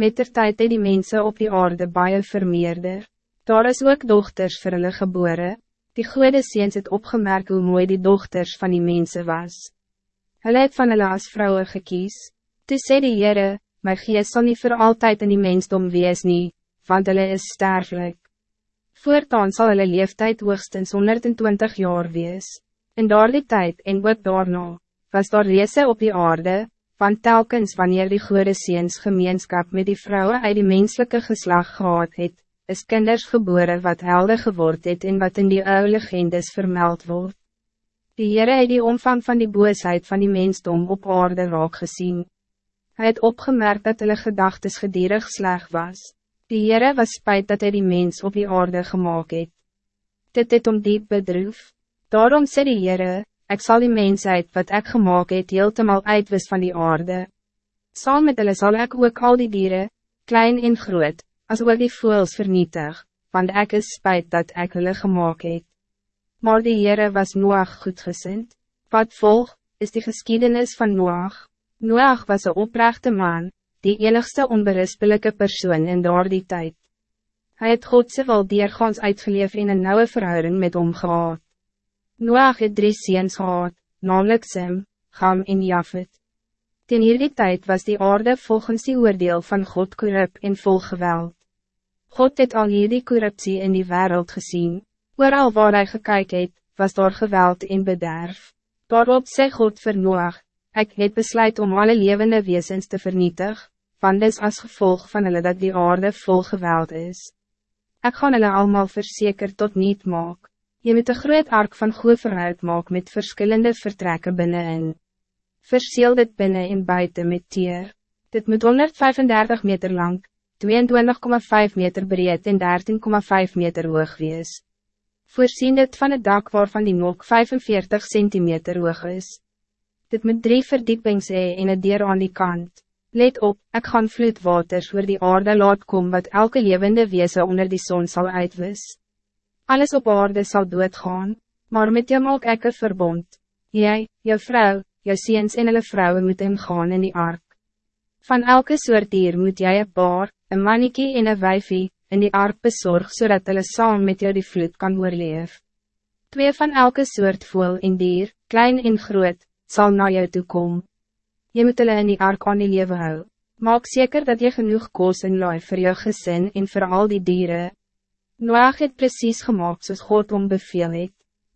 Met der tijd het die mensen op die aarde baie vermeerder. Daar is ook dochters vir hulle gebore. Die goede seens het opgemerkt hoe mooi die dochters van die mensen was. Hulle het van hulle as vrouwen gekies. Toe sê die Heere, my geest sal nie voor altijd in die mensdom wees nie, want hulle is sterfelijk. Voortaan zal hulle leeftijd hoogstens 120 jaar wees. In daardie tijd en ook daarna, was daar reese op die aarde, want telkens wanneer die goede seens gemeenskap met die vrouwen uit die menselijke geslag gehad het, is kinders geboren wat helder geword het en wat in die oude legendes vermeld wordt. Die Heere het die omvang van die boosheid van die mensdom op aarde raak gezien. Hij het opgemerkt dat hulle gedagtes gedierig sleg was. Die Heere was spijt dat hij die mens op die aarde gemaakt het. Dit het om diep bedroef. Daarom sê die Heere, ik zal die mensheid wat ik gemaakt het heeltemal uitwis van die aarde. Saam met hulle sal ek ook al die dieren, klein en groot, as ook die voels vernietig, want ik is spijt dat ik hulle gemaakt het. Maar die Heere was Noach goedgezind. Wat volg, is die geschiedenis van Noach. Noach was een oprechte man, die enigste onberispelijke persoon in door die tijd. Hij het Godse wil diergaans uitgeleef in een nauwe verhouding met hom gehad. Noach het drie seens gehad, namelijk Sem, Gam en Jafet. Ten hierdie tijd was die aarde volgens die oordeel van God korrup en vol geweld. God het al hierdie corruptie in die wereld gezien. Ooral waar hij gekyk het, was daar geweld en bederf. Daarop sê God vir Noach, ek het besluit om alle levende wezens te vernietig, want dis as gevolg van hulle dat die aarde vol geweld is. Ik gaan hulle allemaal verzeker tot niet maak. Je moet een groot ark van goed vooruit maak met verschillende vertrekken binnenin. Verseel dit binnen en buiten met tier. Dit moet 135 meter lang, 22,5 meter breed en 13,5 meter hoog wees. Voorzien dit van het dak waarvan die nok 45 centimeter hoog is. Dit moet drie verdiepings hee en een dier aan die kant. Let op, ik gaan vloedwaters oor die aarde laat kom wat elke levende wezen onder die zon zal uitwis. Alles op aarde zal doodgaan, maar met jou maak ek een verbond. Jij, jou vrouw, jou ziens en hulle vrouwen moeten gaan in die ark. Van elke soort dier moet jij een paar, een manneke en een wijfie, in die ark bezorg zodat hulle saam met jou die vloed kan oorleef. Twee van elke soort voel en dier, klein en groot, zal naar jou toe kom. Je moet hulle in die ark aan die lewe hou. Maak zeker dat je genoeg koos en laai voor jou gezin en voor al die dieren. Noach het precies gemaakt zoals God om beveel het.